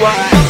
why.